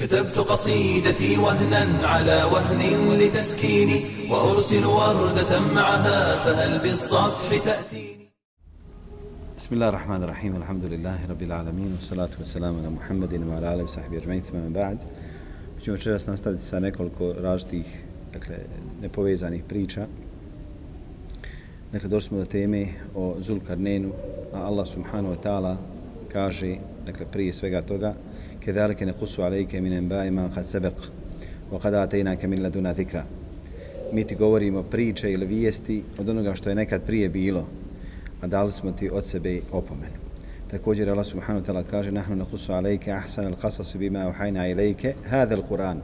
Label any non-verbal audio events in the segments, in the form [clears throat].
كتبت قصيدتي وهنا على وهن لتسكيني وأرسل وردة معها فهل بالصفح تأتيني بسم الله الرحمن الرحيم الحمد لله رب العالمين والصلاة والسلام على محمد وعلى آله وصحبه أجمعين ثم من بعد ćemo večeras nastaviti sa nekoliko različitih, dakle, nepovezanih priča. Dakle, došli smo do teme o Zulkarnenu, a Allah subhanahu wa ta'ala kaže, dakle, prije svega toga, كذلك نقص عليك من انباء ما قد سبق وقد اتيناك من لدنا ذكرا mi ti govorimo priče ili vijesti od onoga što je nekad prije bilo, a dali smo ti od sebe opomenu. Također Allah subhanahu wa ta'ala kaže nahnu naqusu alayka ahsan al-qasas bima awhayna ilayka hadha al-Quran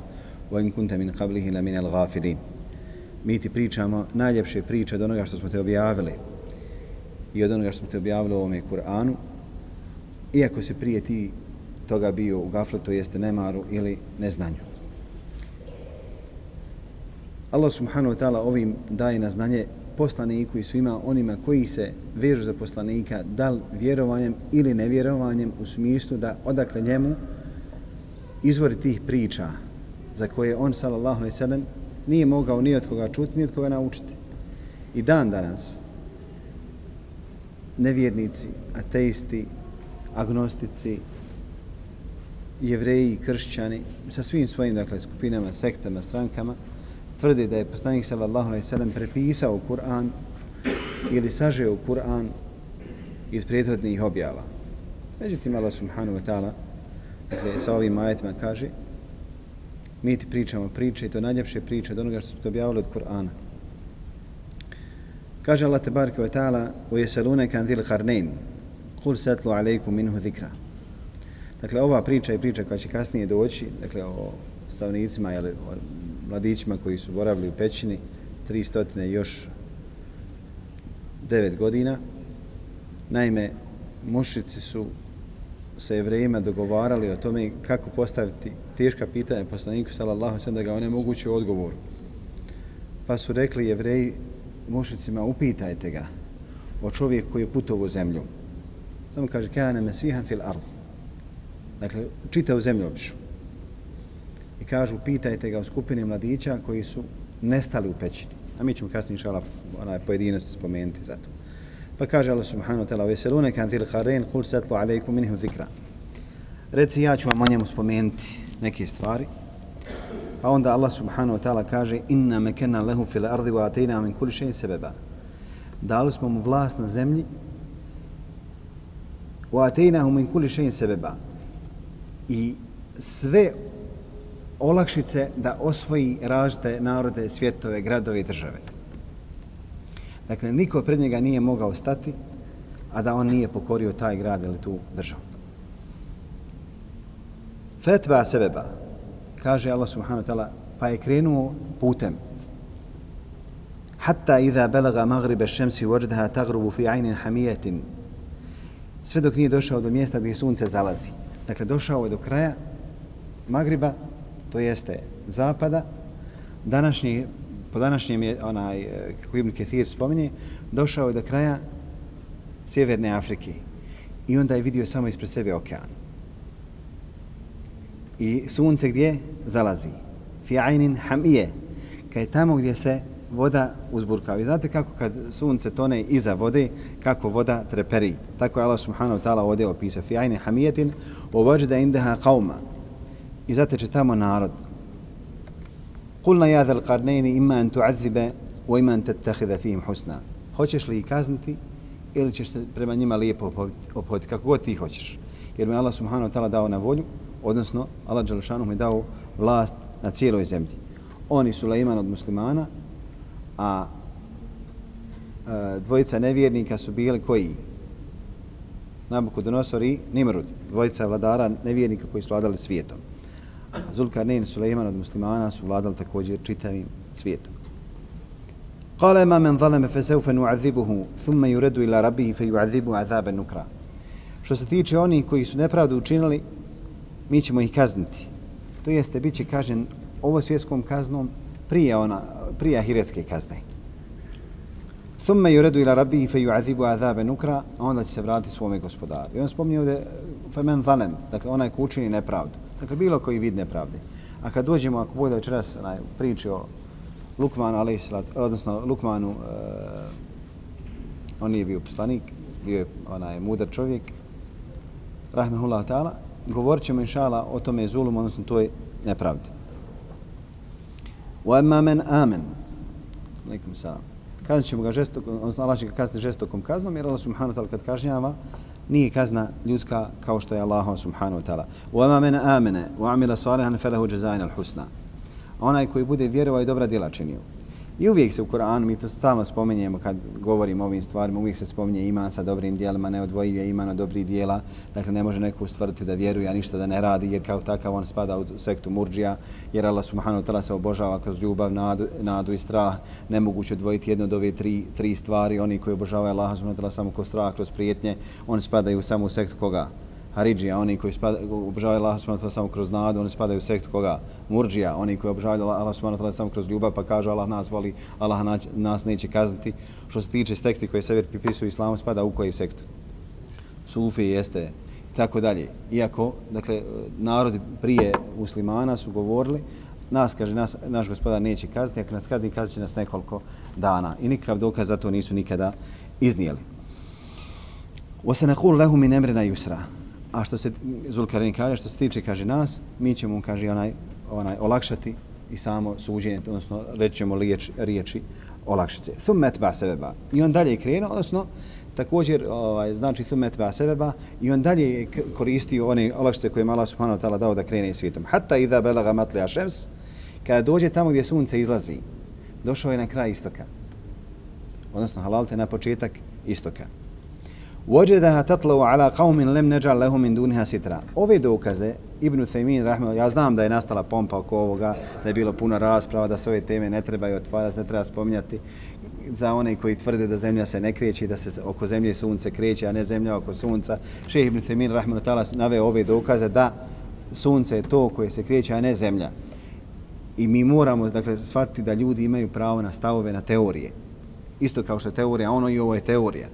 wa in kunta min qablihi la min al-ghafilin. Mi ti pričamo najljepše priče od onoga što smo te objavili i od onoga što smo te objavili u ovome Kur'anu, iako se prije ti toga bio u gafletu, jeste nemaru ili neznanju. Allah subhanahu wa ta'ala ovim daje na znanje poslaniku i svima onima koji se vežu za poslanika, da li vjerovanjem ili nevjerovanjem u smislu da odakle njemu izvori tih priča za koje on, sallallahu alaihi sallam, nije mogao ni od koga čuti, ni od koga naučiti. I dan danas nevjernici, ateisti, agnostici, jevreji, kršćani, sa svim svojim dakle, skupinama, sektama, strankama, tvrde da je poslanik sallallahu alaihi sallam prepisao Kur'an ili sažeo Kur'an iz prethodnih objava. Međutim, Allah subhanahu wa ta'ala dakle, sa ovim ajetima kaže mi ti pričamo priče i to najljepše priče od onoga što smo objavili od Kur'ana. Kaže Allah tebareke wa ta'ala u jeselune kan dil harnein kul setlu alaikum minhu zikra. Dakle, ova priča je priča koja će kasnije doći, dakle, o stavnicima, jel, o mladićima koji su boravili u pećini 300 još 9 godina. Naime, mušici su sa jevrejima dogovarali o tome kako postaviti teška pitanja poslaniku sallallahu sallam da ga one moguće odgovor. Pa su rekli jevreji mušicima upitajte ga o čovjeku koji je putovo zemlju. Samo kaže, kane mesihan fil ardu Dakle, čita u zemlju obišu. I kažu, pitajte ga o skupini mladića koji su nestali u pećini. A mi ćemo kasnije šala onaj pojedinost spomenuti za to. Pa kaže Allah subhanahu wa ta'ala, veselune kan til qarin kul setlu alaikum minhu zikra. Reci, ja ću vam o njemu spomenuti neke stvari. Pa onda Allah subhanahu wa ta'ala kaže, inna makanna lehu fil ardi wa atayna min kuli shay'in sebeba. Dali smo mu vlast na zemlji, wa ataynahu min kuli shay'in sebeba i sve olakšice da osvoji različite narode, svjetove, gradove i države. Dakle, niko pred njega nije mogao stati, a da on nije pokorio taj grad ili tu državu. Fetva sebeba, kaže Allah subhanahu wa ta'ala, pa je krenuo putem. Hatta iza belaga magribe šemsi vođdaha tagrubu fi ajnin hamijetin. Sve dok nije došao do mjesta gdje sunce zalazi. Dakle, došao je do kraja Magriba, to jeste zapada, današnji, po današnjem je onaj, e, kako Ibn Ketir spominje, došao je do kraja Sjeverne Afrike i onda je vidio samo ispred sebe okean. I sunce gdje zalazi? Fi ajnin hamije, kaj je tamo gdje se voda uzburkava. I znate kako kad sunce tone iza vode, kako voda treperi. Tako je Allah subhanahu wa ta'ala ovdje opisa. Fi ajne hamijetin, ovađda indaha qavma. I zateče tamo narod. Kulna ja zal qarnejni ima an tu'azibe, o ima an tattakhida fihim husna. Hoćeš li ih kazniti ili ćeš se prema njima lijepo ophoditi, kako god ti hoćeš. Jer mi Allah subhanahu wa ta'ala dao na volju, odnosno Allah Đalšanu mi dao vlast na cijeloj zemlji. Oni su Sulejman od muslimana, a e, dvojica nevjernika su bili koji? Nabukodonosor i Nimrud, dvojica vladara nevjernika koji su vladali svijetom. A Zulkarnin i Sulejman od muslimana su vladali također čitavim svijetom. Kale ima men zaleme fe seufe nu'azibuhu, thumme juredu ila rabihi fe ju'azibu azabe nukra. Što se tiče onih koji su nepravdu učinili, mi ćemo ih kazniti. To jeste, bit će kažen ovo svjetskom kaznom prije ona prije ahiretske kazne. Thumma yuredu ila rabbihi fa yu'azibu azabe nukra, a onda će se vratiti svome gospodaru. I on spominje ovdje fa men zalem, dakle onaj ko učini nepravdu. Dakle, bilo koji vid nepravde. A kad dođemo, ako bude večeras onaj, priči o Lukmanu, alaihissalat, odnosno Lukmanu, uh, on nije bio poslanik, bio je onaj mudar čovjek, rahmehullah ta'ala, govorit ćemo inšala o tome zulum, odnosno toj nepravdi. Wa amma men amen. Alaikum salam. Kaznat ćemo ga žestokom, odnosno Allah će ga kaznati žestokom kaznom, jer Allah subhanahu ta'ala kad kažnjava, nije kazna ljudska kao što je Allah subhanahu wa ta'ala. Wa amma men amene, wa amila salihan felahu jazain al husna. Onaj koji bude vjerovao i dobra djela činio. I uvijek se u Koranu, mi to stalno spomenjemo kad govorimo o ovim stvarima, uvijek se spominje iman sa dobrim dijelima, ne odvojiv iman od dobrih dijela. Dakle, ne može neko ustvrditi da vjeruje, a ništa da ne radi, jer kao takav on spada u sektu murđija, jer Allah subhanahu ta'ala se obožava kroz ljubav, nadu, nadu i strah. Nemoguće odvojiti jedno od ove tri, tri stvari. Oni koji obožavaju Allah subhanahu ta'ala samo kroz strah, kroz prijetnje, oni spadaju samo u sektu koga? Haridžija, oni koji obožavaju Allah subhanahu wa samo kroz nadu, oni spadaju u sektu koga? Murđija, oni koji obožavaju Allah subhanahu wa samo kroz ljubav, pa kažu Allah nas voli, Allah nas neće kazniti. Što se tiče sekti koje sever pripisuju islamu, spada u koji sektu? Sufi jeste, tako dalje. Iako, dakle, narodi prije muslimana su govorili, nas, kaže, nas, naš gospodar neće kazniti, ako nas kazni, kaznit će nas nekoliko dana. I nikakav dokaz za to nisu nikada iznijeli. وَسَنَقُولُ لَهُ مِنْ أَمْرِنَا يُسْرًا A što se Zulkarin kaže, što se tiče, kaže nas, mi ćemo mu, kaže, onaj, onaj, olakšati i samo suđenje, odnosno reći ćemo riječ, riječi olakšice. Thummet ba sebeba. I on dalje krenuo, odnosno također, ovaj, znači thummet ba sebeba, i on dalje je koristio one olakšice koje je Allah subhanahu wa ta'ala dao da krene svijetom. Hatta idha balaga matla shams, kada dođe tamo gdje sunce izlazi, došao je na kraj istoka. Odnosno, halalte na početak istoka. وجدها تطلع على قوم لم نجعل لهم من دونها سترا ove dokaze Ibn Thaymin rahmeo ja znam da je nastala pompa oko ovoga da je bilo puno rasprava da se ove teme ne trebaju otvarati ne treba spominjati za one koji tvrde da zemlja se ne kreće da se oko zemlje sunce kreće a ne zemlja oko sunca Šejh Ibn Thaymin rahmeo tala naveo ove dokaze da sunce je to koje se kreće a ne zemlja i mi moramo dakle shvatiti da ljudi imaju pravo na stavove na teorije isto kao što je teorija ono i ovo je teorija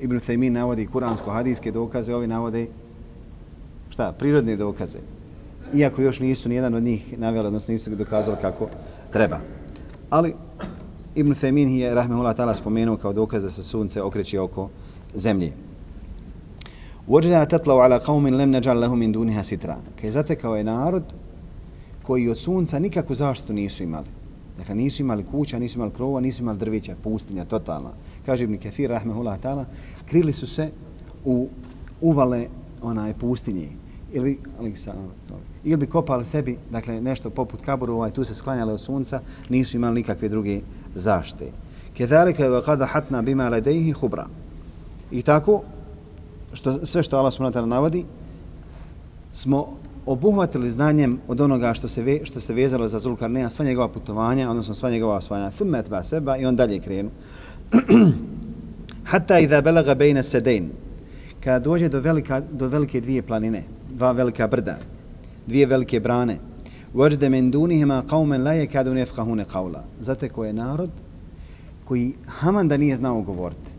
Ibn Thaymin navodi kuransko-hadijske dokaze, ovi navode šta, prirodne dokaze. Iako još nisu nijedan od njih navjeli, odnosno nisu dokazali kako treba. Ali Ibn Thaymin je, rahmehullah ta'ala, spomenuo kao dokaz da se sunce okreće oko zemlje. Uođena tatlau ala qawmin lem neđal lehu min duniha sitra. Kaj zatekao je narod koji od sunca nikakvu zaštitu nisu imali. Dakle, nisu imali kuća, nisu imali krova, nisu imali drvića, pustinja, totalna. Kaže Ibn Kathir, rahmehullah ta'ala, krili su se u uvale onaj pustinje. Ili, ali, ili bi kopali sebi, dakle, nešto poput kaburu, ovaj, tu se sklanjali od sunca, nisu imali nikakve druge zašte. Kedalika je vakada hatna bima ledejhi hubra. I tako, što, sve što Allah subhanahu navodi, smo obuhvatili znanjem od onoga što se ve, što se vezalo za Zulkarneja, sva njegova putovanja, odnosno sva njegova osvajanja. Thummet ba seba i on dalje krenu. [clears throat] Hatta idha belaga bejna sedein. Kada dođe do, velika, do velike dvije planine, dva velika brda, dvije velike brane, Vajde men dunihima qauman la yakadun yafqahuna qawla. Zate ko je narod koji haman da nije znao govoriti.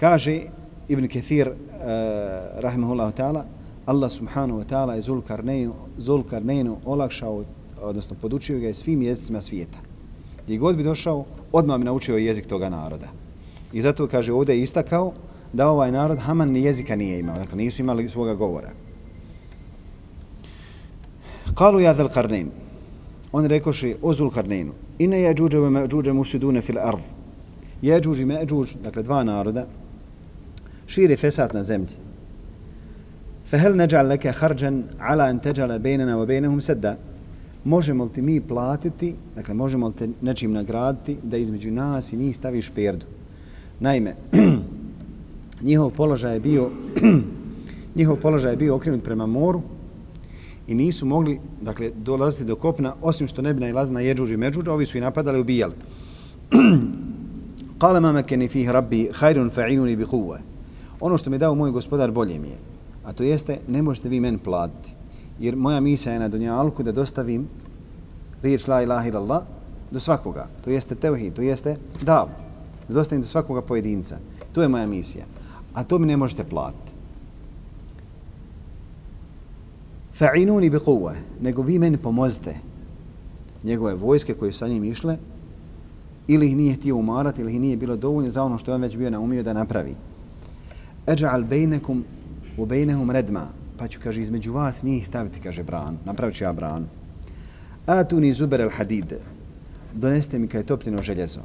Kaže Ibn Kathir uh, rahimahullahu ta'ala Allah subhanahu wa ta'ala je Zulkarneinu, Zulkarneinu olakšao, odnosno podučio ga je svim jezicima svijeta. Gdje god bi došao, odmah bi naučio jezik toga naroda. I zato kaže ovdje je istakao da ovaj narod Haman ni jezika nije imao, dakle nisu imali svoga govora. Kalu ja Zulkarnein, on rekoše o Zulkarneinu, ine je džuđe u međuđe musidune fil arv. Je i međuđ, dakle dva naroda, šire fesat na zemlji. Fehel neđal leke harđan ala على teđale bejnena بيننا bejnehum sedda. možemo li ti mi platiti, dakle možemo li te nečim nagraditi da između nas i njih staviš perdu. Naime, [clears throat] njihov položaj je bio [clears throat] njihov položaj je bio okrenut prema moru i nisu mogli dakle dolaziti do kopna osim što ne bi najlazili na jeđuž i međuž, ovi su i napadali i ubijali. [clears throat] Qala ma makani fihi rabbi khairun fa'inuni bi Ono što mi dao moj gospodar bolje mi je. A to jeste, ne možete vi meni platiti. Jer moja misija je na Dunjalku da dostavim riječ la ilaha illallah do svakoga. To jeste tevhid, to jeste dav. Da dostavim do svakoga pojedinca. To je moja misija. A to mi ne možete platiti. fa'inuni bi quwwa, nego vi meni pomozite. Njegove vojske koje su sa njim išle, ili ih nije htio umarati, ili ih nije bilo dovoljno za ono što je on već bio naumio da napravi. Eđa'al bejnekum u bejnehum redma, pa ću, kaže, između vas njih staviti, kaže, bran, napravit ću ja bran. Atuni zuber al hadid, doneste mi kaj topljeno željezo.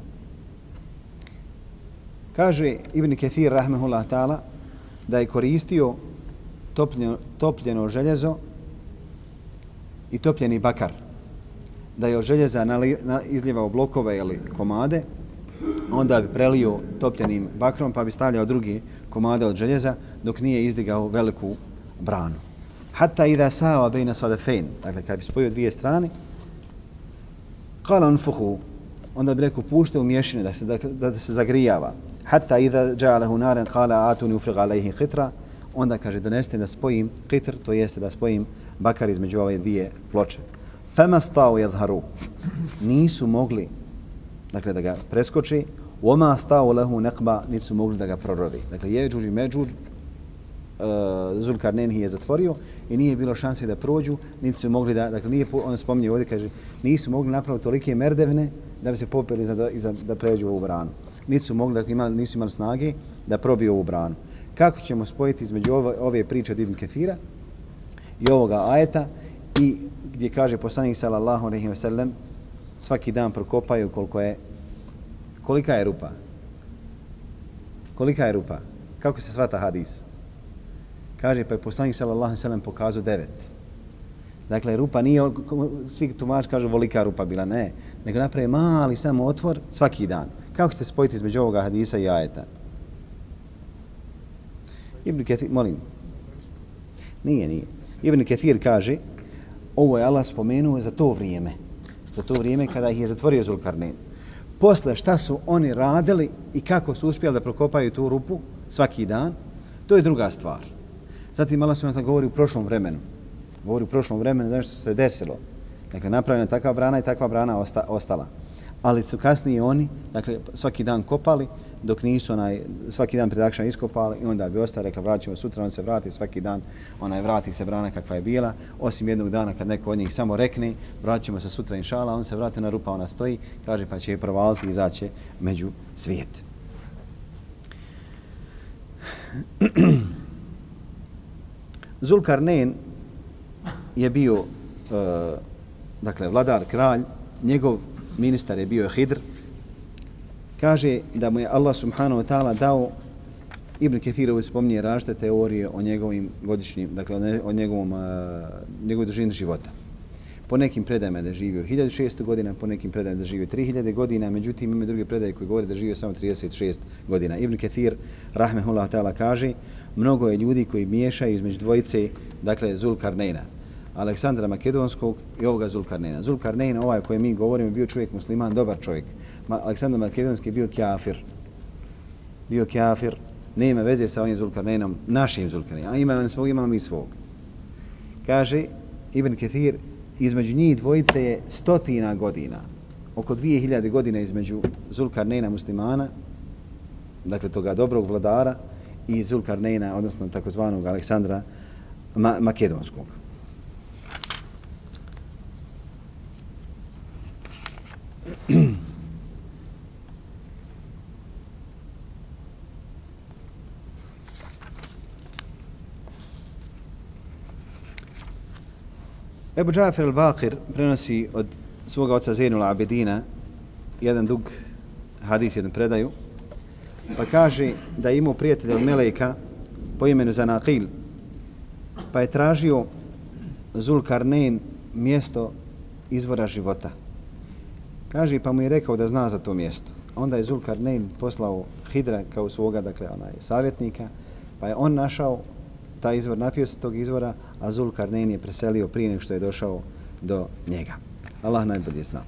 Kaže Ibn Kathir, rahmehullah ta'ala, da je koristio topljeno, topljeno željezo i topljeni bakar. Da je od željeza nali, na, izljevao blokove ili komade, onda bi prelio topljenim bakrom pa bi stavljao drugi komade od željeza dok nije izdigao veliku branu. Hatta i da sava bejna sadefein, dakle kad bi spojio dvije strane, kala unfuhu, onda bi rekao pušte u mješine da se, da, da se zagrijava. Hatta i da džalehu naren kala atuni ufriga alaihi hitra, onda kaže doneste da spojim qitr, to jeste da spojim bakar između ove dvije ploče. Fema stao jadharu. Nisu mogli dakle, da ga preskoči. Oma stao lehu nekba, nisu mogli da ga prorovi. Dakle, Jeđuđ i Međuđ, e, uh, Zulkarnen je zatvorio i nije bilo šanse da prođu, niti su mogli da, dakle, nije, on spominje ovdje, kaže, nisu mogli napraviti tolike merdevne da bi se popeli za da, za da pređu ovu branu. Niti su mogli, dakle, imali, nisu imali snage da probiju ovu branu kako ćemo spojiti između ove, ove priče od Ibn Kethira i ovoga ajeta i gdje kaže poslanik sallallahu alejhi ve sellem svaki dan prokopaju koliko je kolika je rupa kolika je rupa kako se svata hadis kaže pa je poslanik sallallahu alejhi ve sellem pokazao devet Dakle, rupa nije, svi tumač kažu volika rupa bila, ne. Nego napravi mali samo otvor svaki dan. Kako ćete spojiti između ovoga hadisa i ajeta? Ibn Kathir, molim. Nije, nije. Ibn Kathir kaže, ovo je Allah spomenuo za to vrijeme. Za to vrijeme kada ih je zatvorio Zulkarnin. Posle šta su oni radili i kako su uspjeli da prokopaju tu rupu svaki dan, to je druga stvar. Zatim Allah smo govori u prošlom vremenu. Govori u prošlom vremenu, znači što se desilo. Dakle, napravljena takva brana i takva brana osta, ostala. Ali su kasnije oni, dakle, svaki dan kopali, dok nisu onaj, svaki dan predakšan iskopali i onda bi ostao, rekla vraćamo sutra, on se vrati svaki dan, onaj vrati se brana kakva je bila, osim jednog dana kad neko od njih samo rekne, vraćamo se sutra inšala, on se vrati na rupa, ona stoji, kaže pa će je provaliti i izaće među svijet. [clears throat] Zulkarnen je bio, uh, dakle, vladar, kralj, njegov ministar je bio Hidr, kaže da mu je Allah subhanahu wa ta'ala dao Ibn Kethirovi spominje različite teorije o njegovim godišnjim, dakle o njegovom, a, njegovoj dužini života. Po nekim predajama da je živio 1600 godina, po nekim predajama da je živio 3000 godina, međutim ima druge predaje koje govore da je živio samo 36 godina. Ibn Kathir, rahmehullah ta'ala, kaže mnogo je ljudi koji miješaju između dvojice, dakle Zulkarnejna, Aleksandra Makedonskog i ovoga Zulkarnejna. Zulkarnejna, ovaj koji mi govorimo, bio čovjek musliman, dobar čovjek, Aleksandar Makedonski je bio kafir. Bio kafir, nema veze sa ovim Zulkarnenom, našim Zulkarnenom. A ima on svog, imamo mi svog. Kaže Ibn Ketir, između njih dvojice je stotina godina, oko dvije hiljade godina između Zulkarnena muslimana, dakle toga dobrog vladara, i Zulkarnena, odnosno takozvanog Aleksandra Ma Makedonskog. Ebu Džafer al-Bakir prenosi od svoga oca Zainul Abedina jedan dug hadis, jedan predaju, pa kaže da je imao prijatelja od Melejka po imenu Zanakil, pa je tražio Zulkarnein mjesto izvora života. Kaže, pa mu je rekao da zna za to mjesto. Onda je Zulkarnein poslao Hidra kao svoga, dakle, onaj savjetnika, pa je on našao taj izvor, napio se tog izvora, a Zulkarnein je preselio prije nego što je došao do njega. Allah najbolje zna.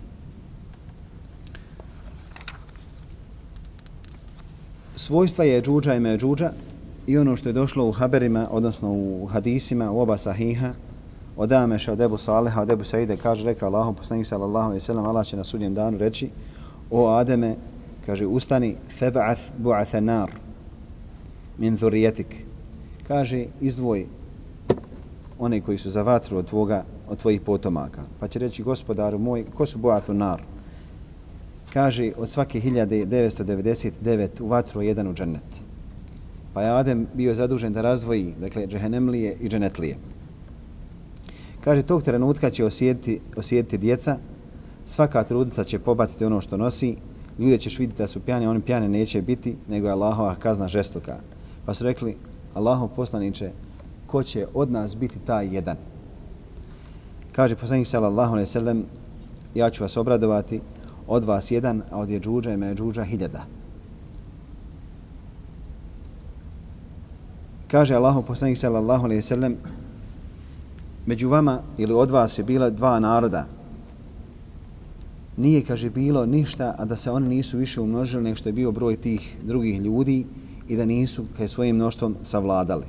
Svojstva je džuđa i međuđa i ono što je došlo u haberima, odnosno u hadisima, u oba sahiha, od Ameša, od Ebu Saleha, od Ebu Saide, kaže, reka Allahom, poslanik sallallahu alaihi sallam, Allah će na sudnjem danu reći, o Ademe, kaže, ustani, feba'ath bu'athanar min zurijetik, kaže, izdvoj one koji su za vatru od, tvoga, od tvojih potomaka. Pa će reći, gospodaru moj, ko su boatu nar? Kaže, od svake 1999 u vatru, jedan u džennet. Pa je Adem bio zadužen da razdvoji, dakle, džehenemlije i dženetlije. Kaže, tog trenutka će osjetiti, osjetiti djeca, svaka trudnica će pobaciti ono što nosi, ljude ćeš vidjeti da su pjani, oni pjane neće biti, nego je Allahova kazna žestoka. Pa su rekli, Allahov poslaniče, ko će od nas biti taj jedan? Kaže poslanik sallallahu alejhi ve sellem: Ja ću vas obradovati od vas jedan, a od Jeđuđa i Međuđa hiljada. Kaže Allahov poslanik sallallahu alejhi ve sellem: Među vama ili od vas je bila dva naroda. Nije, kaže, bilo ništa, a da se oni nisu više umnožili nego što je bio broj tih drugih ljudi i da nisu kaj svojim mnoštvom savladali.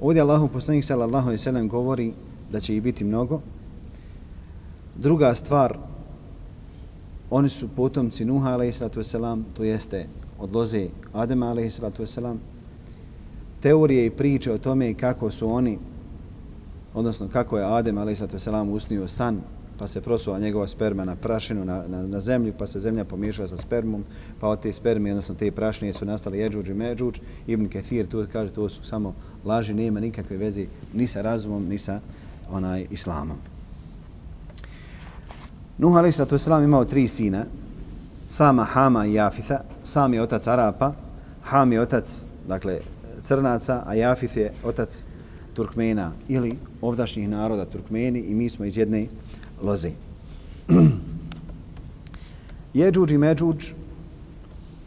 Ovdje Allahu poslanik sallallahu alejhi ve sellem govori da će ih biti mnogo. Druga stvar, oni su potomci Nuha alejhi salatu vesselam, to jeste od loze Adema alejhi salatu vesselam. Teorije i priče o tome kako su oni odnosno kako je Adem alejhi salatu vesselam usnio san pa se prosula njegova sperma na prašinu na, na, na zemlju, pa se zemlja pomiješala sa spermom, pa od te sperme, odnosno te prašnije su nastali Jeđuđ i Međuđ. Ibn Kathir tu kaže, to su samo laži, nema nikakve veze ni sa razumom, ni sa onaj islamom. Nuh alaih sallatu wasalam imao tri sina, Sama, Hama i Jafitha. Sam je otac Arapa, Ham je otac, dakle, crnaca, a Jafith je otac Turkmena ili ovdašnjih naroda Turkmeni i mi smo iz jedne loze. [clears throat] Jeđuđ i Međuđ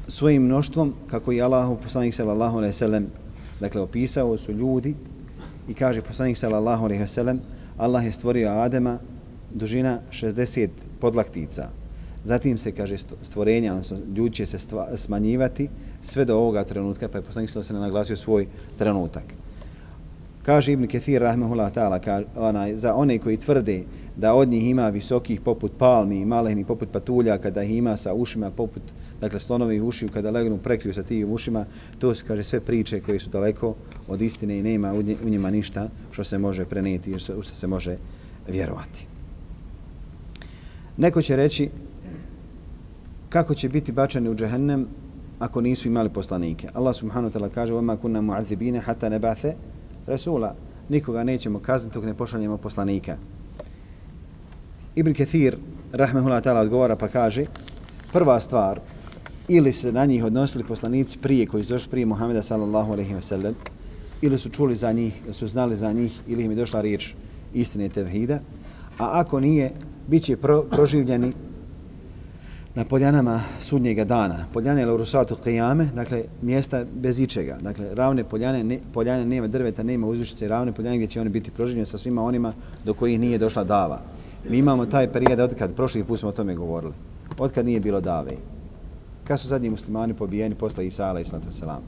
svojim mnoštvom, kako i Allah, poslanik sallallahu alaihi sallam, dakle, opisao su ljudi i kaže poslanik sallallahu alaihi sallam, Allah je stvorio Adema dužina 60 podlaktica. Zatim se, kaže, stvorenja, odnosno ljudi će se stva, smanjivati sve do ovoga trenutka, pa je poslanik sallallahu alaihi naglasio svoj trenutak. Kaže Ibn Kathir, rahmehullah ta'ala, onaj, za one koji tvrde da od njih ima visokih poput palmi i malehni poput patulja, kada ih ima sa ušima poput, dakle, slonovih ušiju, kada legnu prekriju sa tim ušima, to se kaže sve priče koje su daleko od istine i nema u njima ništa što se može preneti i što se može vjerovati. Neko će reći kako će biti bačani u džehennem ako nisu imali poslanike. Allah subhanahu wa ta'ala kaže وَمَا كُنَّا مُعَذِّبِينَ حَتَّى نَبَعْثَ Rasula. Nikoga nećemo kazniti dok ne pošaljemo poslanika. Ibn Kathir, rahmehullah ta'ala, odgovara pa kaže prva stvar, ili se na njih odnosili poslanici prije koji su došli prije Muhameda sallallahu alaihi wa sallam, ili su čuli za njih, ili su znali za njih, ili im je došla riječ istine tevhida, a ako nije, bit će pro, proživljeni na poljanama sudnjega dana. Poljane ili urusatu qiyame, dakle mjesta bez ičega. Dakle, ravne poljane, ne, poljane nema drveta, nema uzvišice, ravne poljane gdje će oni biti proživljeni sa svima onima do kojih nije došla dava. Mi imamo taj period od kad, prošli put smo o tome govorili, od kad nije bilo dave. Kad su zadnji muslimani pobijeni posle Isa ala i sallatu wasalam?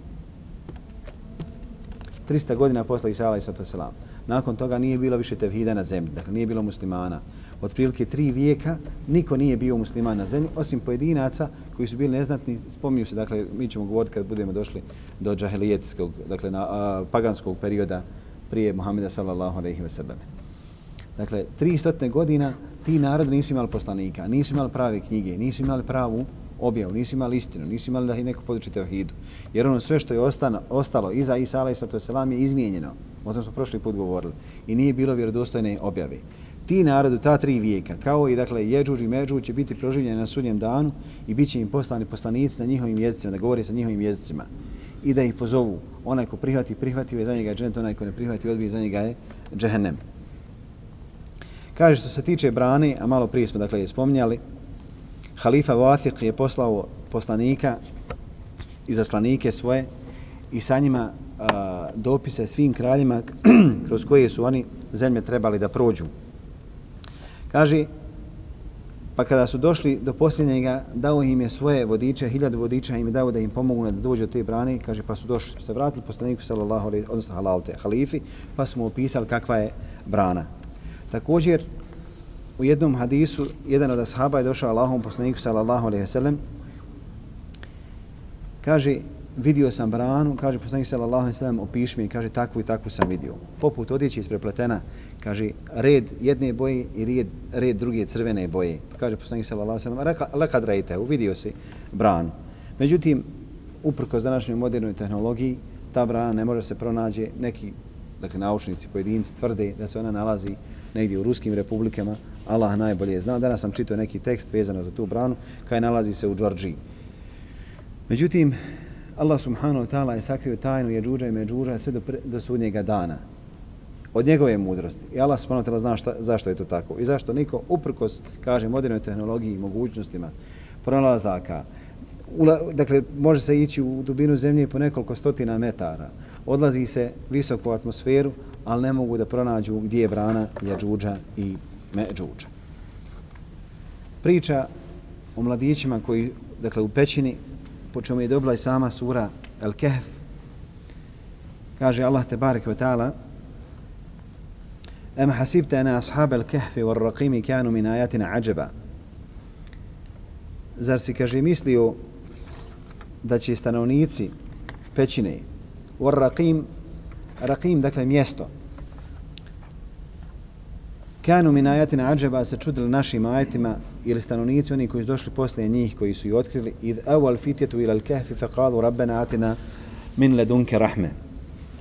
300 godina posle Isa ala i sallatu wasalam. Nakon toga nije bilo više tevhida na zemlji, dakle nije bilo muslimana. Od prilike tri vijeka niko nije bio musliman na zemlji, osim pojedinaca koji su bili neznatni, spominju se, dakle, mi ćemo govoriti kad budemo došli do džahelijetskog, dakle, na, a, paganskog perioda prije Muhameda sallallahu alaihi wa sallam. Dakle, 300 godina ti narod nisu imali poslanika, nisu imali prave knjige, nisu imali pravu objavu, nisu imali istinu, nisu imali da ih neko poduči teohidu. Jer ono sve što je ostano, ostalo iza Isa alaih sato selam je izmijenjeno. O smo prošli put govorili. I nije bilo vjerodostojne objave. Ti narodu, ta tri vijeka, kao i dakle Jeđuđ i Međuđ će biti proživljeni na sudnjem danu i bit će im poslani poslanici na njihovim jezicima, da govori sa njihovim jezicima i da ih pozovu. Onaj ko prihvati, prihvati je za njega džennet, onaj ko ne prihvati, odbije za njega je džehennem. Kaže što se tiče brane, a malo prije smo dakle je spominjali, halifa Vathiq je poslao poslanika i zaslanike svoje i sa njima a, dopise svim kraljima [clears throat] kroz koje su oni zemlje trebali da prođu. Kaže, pa kada su došli do posljednjega, dao im je svoje vodiče, hiljadu vodiča im je dao da im pomogu da dođu do te brane, kaže, pa su došli, se vratili poslaniku, sallallahu odnosno halalte, halifi, pa su mu opisali kakva je brana. Također, u jednom hadisu, jedan od ashaba je došao Allahom poslaniku sallallahu alaihi sallam, kaže, vidio sam branu, kaže poslanik sallallahu alejhi ve sellem, opiši mi, kaže takvu i takvu sam vidio. Poput odjeće isprepletena, kaže red jedne boje i red, red druge crvene boje. Kaže poslanik sallallahu alejhi ve sellem, lekad rejte, uvidio si branu. Međutim, uprkos današnjoj modernoj tehnologiji, ta brana ne može se pronađe neki dakle naučnici pojedinci tvrde da se ona nalazi negdje u ruskim republikama, Allah najbolje zna. Danas sam čitao neki tekst vezano za tu branu, kaj nalazi se u Đorđiji. Međutim, Allah subhanahu wa ta'ala je sakrio tajnu Jeđuđa i Međuđa sve do, do sudnjega dana. Od njegove mudrosti. I Allah subhanahu wa ta'ala zna šta, zašto je to tako. I zašto niko, uprkos, kaže, modernoj tehnologiji i mogućnostima pronalazaka, ula, dakle, može se ići u dubinu zemlje po nekoliko stotina metara, odlazi se visoko u atmosferu, ali ne mogu da pronađu gdje je brana Jađuđa i Međuđa. Priča o mladićima koji, dakle, u pećini po čemu je dobila i sama sura El Kehf, kaže Allah te barek ve ta'ala, Em hasibte ena ashab el kehfi war raqimi kanu min ajatina ađeba. Zar si, kaže, mislio da će stanovnici pećine war raqim, dakle, mjesto, Kanu min ajatina ađeba se čudili našim ajetima ili stanovnici, oni koji su došli posle njih, koji su i otkrili, id awal fitjetu ila l-kehfi fe kalu rabbena atina min ledunke rahme.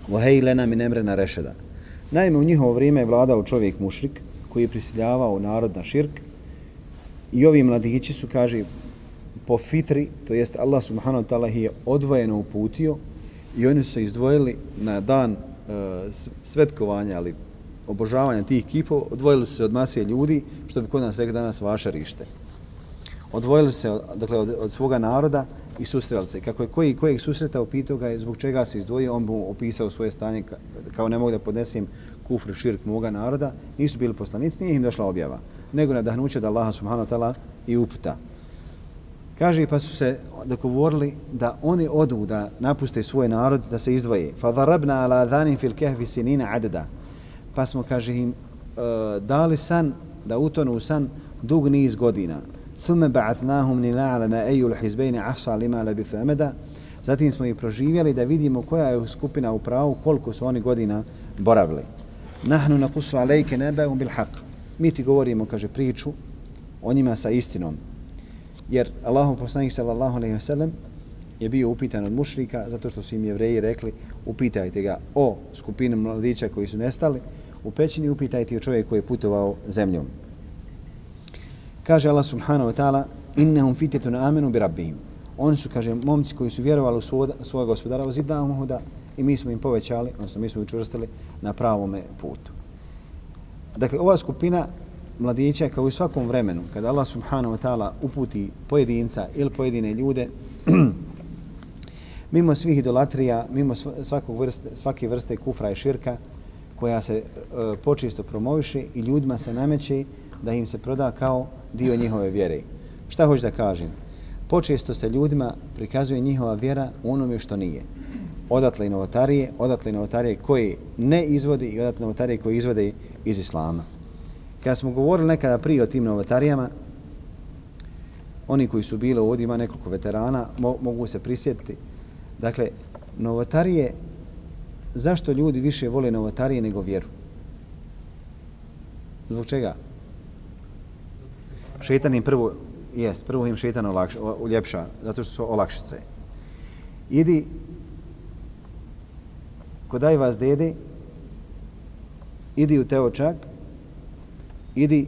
vahej lena min emrena rešeda. Naime, u njihovo vrijeme je vladao čovjek mušrik koji je prisiljavao narod na širk i ovi mladići su, kaže, po fitri, to jest Allah subhanahu wa ta'ala je odvojeno uputio i oni su se izdvojili na dan e, svetkovanja, ali obožavanja tih kipova, odvojili su se od masije ljudi, što bi kod nas rekli danas vašarište. Odvojili se dakle, od, od svoga naroda i susreli se. Kako je koji kojeg susretao, pitao ga je zbog čega se izdvojio, on mu opisao svoje stanje kao ne mogu da podnesim kufr širk moga naroda, nisu bili poslanici, nije im došla objava, nego nadahnuće da Allaha subhanahu wa ta'ala i uputa. Kaže pa su se dogovorili da oni odu da napuste svoj narod, da se izdvoje. Fa darabna ala dhanin fil kehvi sinina adada pa smo, kaže im, uh, dali san da utonu u san dug niz godina. Thumme ba'athnahum ni la'alama eju l'hizbejni asa lima labithu emeda. Zatim smo ih proživjeli da vidimo koja je skupina u pravu, koliko su oni godina boravili. Nahnu na kusu alejke nebeum bil haq. Mi ti govorimo, kaže, priču o njima sa istinom. Jer Allahov poslanik sallallahu alejhi wa sallam je bio upitan od mušrika zato što su im jevreji rekli upitajte ga o skupini mladića koji su nestali u pećini upitajte o čovjeku koji je putovao zemljom. Kaže Allah subhanahu wa ta'ala innahum fitetun amenu bi rabbihim. Oni su, kaže, momci koji su vjerovali u svoga, svoga gospodara, ozidnahum huda i mi smo im povećali, odnosno mi smo učvrstili na pravome putu. Dakle, ova skupina mladića, kao i u svakom vremenu, kada Allah subhanahu wa ta'ala uputi pojedinca ili pojedine ljude, [clears throat] mimo svih idolatrija, mimo svakog vrste, svake vrste kufra i širka, koja se e, počisto promoviše i ljudima se nameće da im se proda kao dio njihove vjere. Šta hoću da kažem? Počesto se ljudima prikazuje njihova vjera u onome što nije. Odatle novotarije, odatle novotarije koje ne izvodi i odatle novotarije koje izvode iz Islama. Kada smo govorili nekada prije o tim novotarijama, oni koji su bili ovdje, ima nekoliko veterana, mo mogu se prisjetiti. Dakle, novotarije zašto ljudi više vole novotarije nego vjeru? Zbog čega? Šetan im prvo, jes, prvo im šetan olakša, uljepša, zato što su olakšice. Idi kodaj vas dede, idi u teočak, idi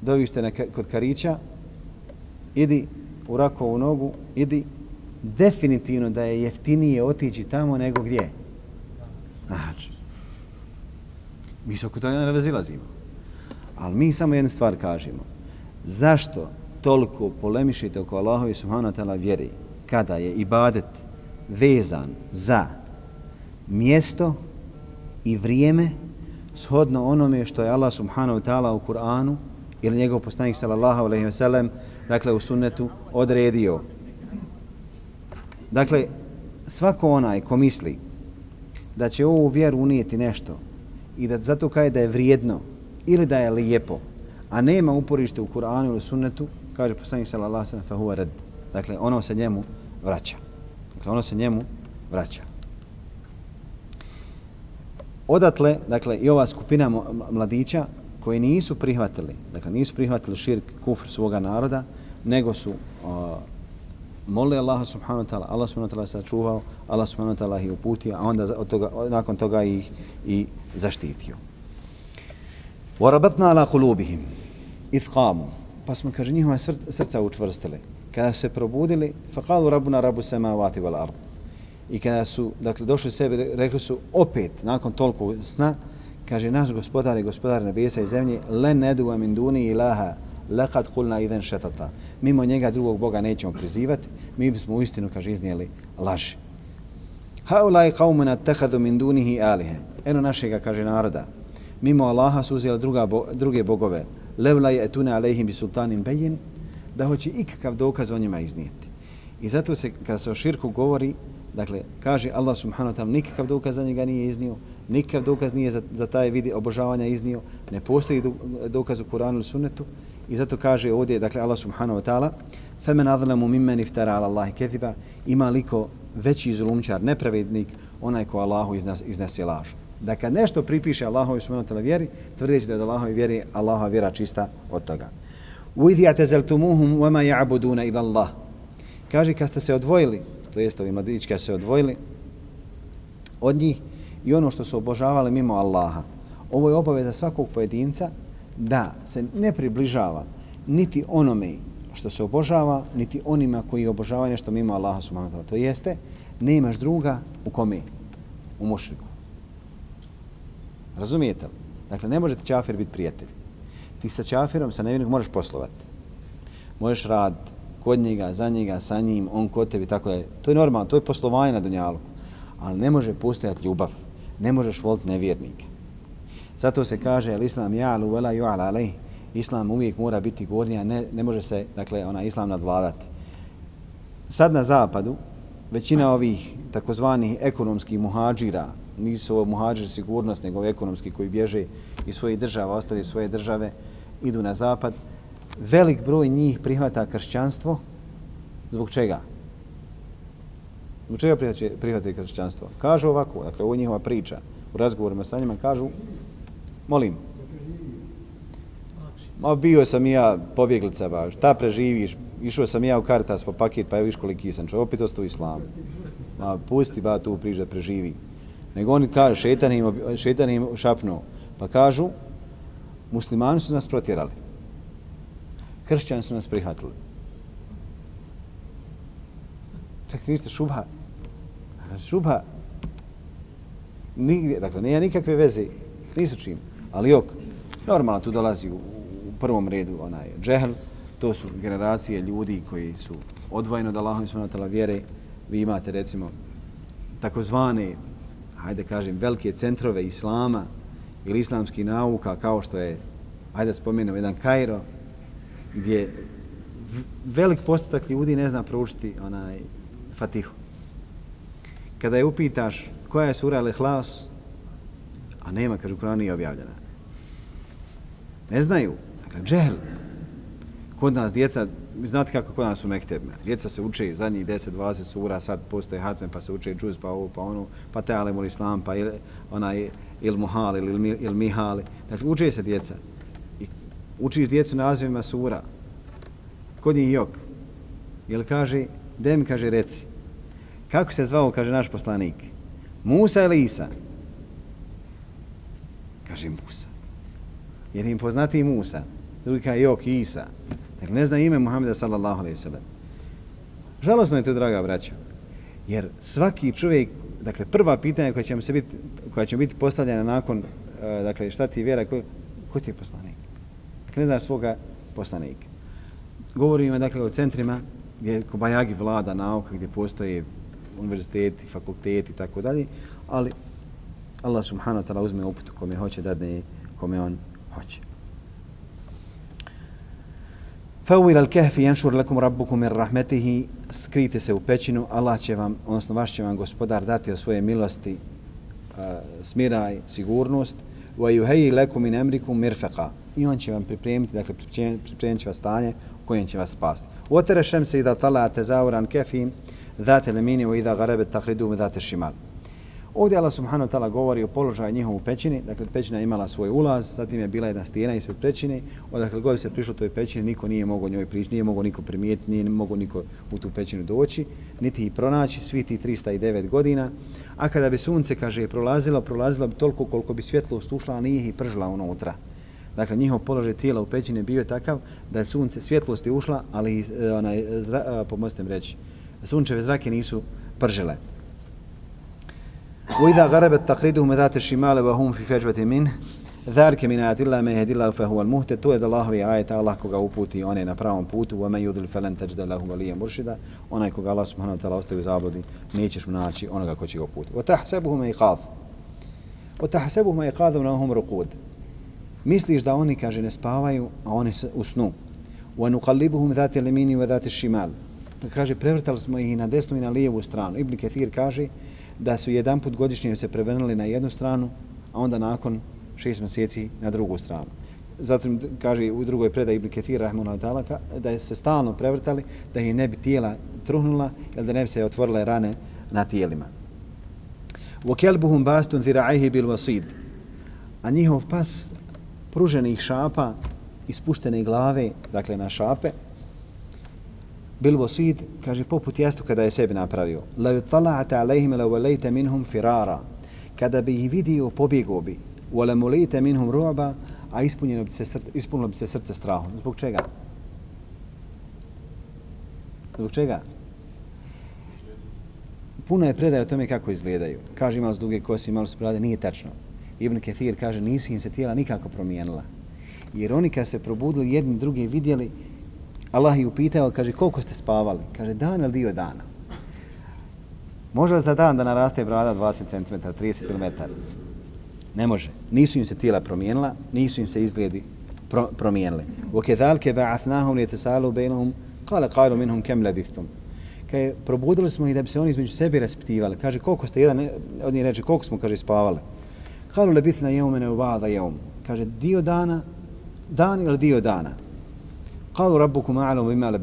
dovište na, kod Karića, idi u rakovu nogu, idi definitivno da je jeftinije otići tamo nego gdje? Znači. Mi se oko toga ne razilazimo. Ali mi samo jednu stvar kažemo. Zašto toliko polemišite oko Allahovi subhanahu wa ta'ala vjeri kada je ibadet vezan za mjesto i vrijeme shodno onome što je Allah subhanahu wa ta'ala u Kur'anu ili njegov poslanik sallallahu alaihi wa sallam dakle u sunnetu odredio Dakle, svako onaj ko misli da će ovu vjeru unijeti nešto i da zato kaže da je vrijedno ili da je lijepo, a nema uporište u Kur'anu ili sunnetu, kaže poslanik sallallahu alejhi ve sellem red. Dakle, ono se njemu vraća. Dakle, ono se njemu vraća Odatle, dakle, i ova skupina mladića koji nisu prihvatili, dakle, nisu prihvatili širk, kufr svoga naroda, nego su uh, molili Allaha subhanahu wa ta'ala, Allah subhanahu wa ta'ala se čuvao, Allah subhanahu wa ta'ala ih uputio, a onda od toga, nakon toga ih i zaštitio. وَرَبَتْنَا عَلَى قُلُوبِهِمْ إِذْ قَامُوا Pa smo, kaže, njihova srca učvrstili. Kada se probudili, فَقَالُوا رَبُنَا رَبُ سَمَاوَاتِ وَالْأَرْضِ i kada su dakle, došli sebe, rekli su opet nakon toliko sna, kaže naš gospodar i gospodar nebesa i zemlje, le nedugo min duni ilaha, lekad kulna iden šetata. Mimo njega drugog Boga nećemo prizivati, mi bismo u istinu, kaže, iznijeli laži. Haulaj qawmuna tehadu min dunihi alihe. Eno našega, kaže naroda, mimo Allaha su uzeli druga, bo, druge bogove, levla je etune alehim bi sultanin bejin, da hoće ikakav dokaz o njima iznijeti. I zato se, kada se o širku govori, dakle, kaže Allah subhanahu wa ta'ala, nikakav dokaz za njega nije iznio, nikakav dokaz nije za, za taj vidi obožavanja iznio, ne postoji dokaz u Kur'anu ili sunnetu, I zato kaže ovdje, dakle, Allah subhanahu wa ta'ala, فَمَنْ أَظْلَمُ مِمَّنِ اِفْتَرَ عَلَى اللَّهِ كَذِبًا Ima liko veći zulumčar, nepravednik, onaj ko Allahu iznas, iznese laž. Da kad nešto pripiše Allahu subhanahu wa ta'ala vjeri, tvrdeći da je od Allahovi vjeri, Allahova vjera čista od toga. وَإِذْ يَعْتَزَلْتُمُوهُمْ وَمَا يَعْبُدُونَ إِلَى اللَّهِ Kaže, kad ste se odvojili, to jest ovi mladići se odvojili od njih i ono što su obožavali mimo Allaha. Ovo je obaveza svakog pojedinca da se ne približava niti onome što se obožava, niti onima koji obožavaju nešto mimo Allaha subhanahu wa ta'ala. To jeste, nemaš druga u kome? U mušriku. Razumijete li? Dakle, ne može ti čafir biti prijatelj. Ti sa čafirom, sa nevinog, možeš poslovati. Možeš raditi, kod njega, za njega, sa njim, on kod tebi, tako da je. To je normalno, to je poslovanje na Dunjaluku. Ali ne može postojati ljubav. Ne možeš voliti nevjernike. Zato se kaže el islam ja'lu vela la yu'ala. Islam uvijek mora biti gornji, ne, ne može se, dakle, ona islam nadvladati. Sad na zapadu, većina ovih takozvanih ekonomskih muhađira, nisu ovo muhađir sigurnost, nego ekonomski koji bježe iz svojih država, ostali svoje države, idu na zapad. Velik broj njih prihvata kršćanstvo. Zbog čega? Zbog čega prihvataju kršćanstvo? Kažu ovako, dakle, ovo je njihova priča. U razgovorima sa njima kažu, Molim. Ma bio sam ja pobjeglica baš. Ta preživiš. Išao sam ja u Kartas po paket, pa evo viš koliki sam čovjek. Opet ostao islam. Ma pusti ba tu priđa, preživi. Nego oni kažu, šetan im, šetan im šapnuo. Pa kažu, muslimani su nas protjerali. Kršćani su nas prihvatili. Tako ništa, šubha. Šubha. Nigdje, dakle, nije nikakve veze. Nisu čim. Ali ok, normalno tu dolazi u, u prvom redu onaj džehl, to su generacije ljudi koji su odvojeni od Allahom subhanahu vjere. Vi imate recimo takozvane, hajde kažem, velike centrove islama ili islamskih nauka kao što je, hajde spomenem, jedan Kairo, gdje velik postotak ljudi ne zna proučiti onaj Fatihu. Kada je upitaš koja je sura Al-Ikhlas, a nema, kaže, Kur'an nije objavljena. Ne znaju. Dakle, džehl. Kod nas djeca, znate kako kod nas u mektebima. Djeca se uče zadnjih 10-20 sura, sad postoje hatme, pa se uče džuz, pa ovo, pa ono, pa te alemul islam, pa il, onaj il muhal, il, il, il mihali. Dakle, uče se djeca. Učiš djecu nazivima sura. Kod njih jok. Jel kaže, gdje mi kaže, reci. Kako se zvao, kaže naš poslanik? Musa ili Isa? Kaže Musa jer im poznati Musa, drugi kaže Jok Isa. Dakle, ne zna ime Muhammeda sallallahu alaihi sallam. Žalosno je to, draga braćo, jer svaki čovjek, dakle, prva pitanja koja će se biti, koja će biti postavljena nakon, eh, dakle, šta ti vjera, ko, ko ti je poslanik? Dakle, ne znaš svoga poslanika. Govorimo, dakle, o centrima gdje Kobajagi vlada nauka, gdje postoje univerziteti, fakulteti i tako dalje, ali Allah subhanahu wa ta'ala uzme uputu kome hoće da ne, kome on hoće. Fawil al-kahf yanshur lakum rabbukum min rahmatihi skrite se u pećinu Allah će vam odnosno vaš će vam gospodar dati od svoje milosti uh, smiraj sigurnost wa yuhayyi lakum min amrikum mirfaqa i on će vam pripremiti dakle pripremit će vas stanje u kojem će vas spasti. Wa tara shamsa idha tala'at tazawuran kafin Zate lemini wa idha garebet takridu date šimal. Ovdje Allah subhanahu wa ta'ala govori o položaju njihovu pećini, dakle pećina je imala svoj ulaz, zatim je bila jedna stijena ispred pećine, odakle god se prišlo toj pećini, niko nije mogao njoj prići, nije mogao niko primijetiti, nije mogao niko u tu pećinu doći, niti ih pronaći, svi ti 309 godina, a kada bi sunce, kaže, prolazilo, prolazilo bi toliko koliko bi svjetlost ušla, a nije ih pržila unutra. Dakle, njihov položaj tijela u pećini bio je takav da je sunce, svjetlost je ušla, ali, onaj, zra, pomostem reći, sunčeve zrake nisu pržile. وإذا غربت تقريدهم ذات الشمال وهم في فجوة منه ذلك من آيات الله ما يهدي الله فهو المهتد to je da Allahovi ajeta Allah koga uputi on je na pravom putu wa man yudlil falan tajda lahu waliyan murshida onaj koga Allah subhanahu wa ta'ala ostavi u zabludi nećeš mu naći onoga ko će ga uputiti wa tahsabuhum iqad wa tahsabuhum iqad wa hum ruqud misliš da oni kaže ne spavaju a oni u snu wa nuqallibuhum dhat al-yamin wa dhat al-shimal kaže prevrtali smo ih na desnu i na lijevu stranu ibn Kathir kaže da su jedan put godišnje se prevrnuli na jednu stranu, a onda nakon šest mjeseci na drugu stranu. Zatim kaže u drugoj predaj Ibn Ketir Rahmanullah da je se stalno prevrtali, da ih ne bi tijela truhnula, ili da ne bi se otvorile rane na tijelima. وَكَلْبُهُمْ بَاسْتُنْ ذِرَعَيْهِ بِالْوَصِيد A njihov pas pruženih šapa, ispuštene glave, dakle na šape, bil wasid kaže poput jestu kada je sebi napravio. La yutala'ata alayhim la walayta minhum firara. Kada bi ih vidio pobjegao bi. Wala mulita minhum ru'ba a ispunjeno bi se srce ispunilo bi se srce strahom. Zbog čega? Zbog čega? Puno je predaje o tome kako izgledaju. Kaže imao duge kose malo su brade nije tačno. Ibn Kathir kaže nisu im se tijela nikako promijenila jer oni kad se probudili jedni drugi vidjeli Allah ih upitao, kaže, koliko ste spavali? Kaže, dan ili dio dana? Može za dan da naraste brada 20 cm, 30 cm? Ne može. Nisu im se tijela promijenila, nisu im se izgledi pro promijenili. وَكَذَلْكَ بَعَثْنَاهُمْ لِيَتَسَالُوا بَيْنَهُمْ قَالَ قَالُوا مِنْهُمْ كَمْ لَبِثْتُمْ Kaže, probudili smo ih da bi se oni između sebi raspitivali. Kaže, koliko ste, jedan od njih reče, koliko smo, kaže, spavali. Kalu le bitna jeume ba'da uvada jeum. Kaže, dio dana, dan ili dio dana. Kalu rabbukum a'lam bima le.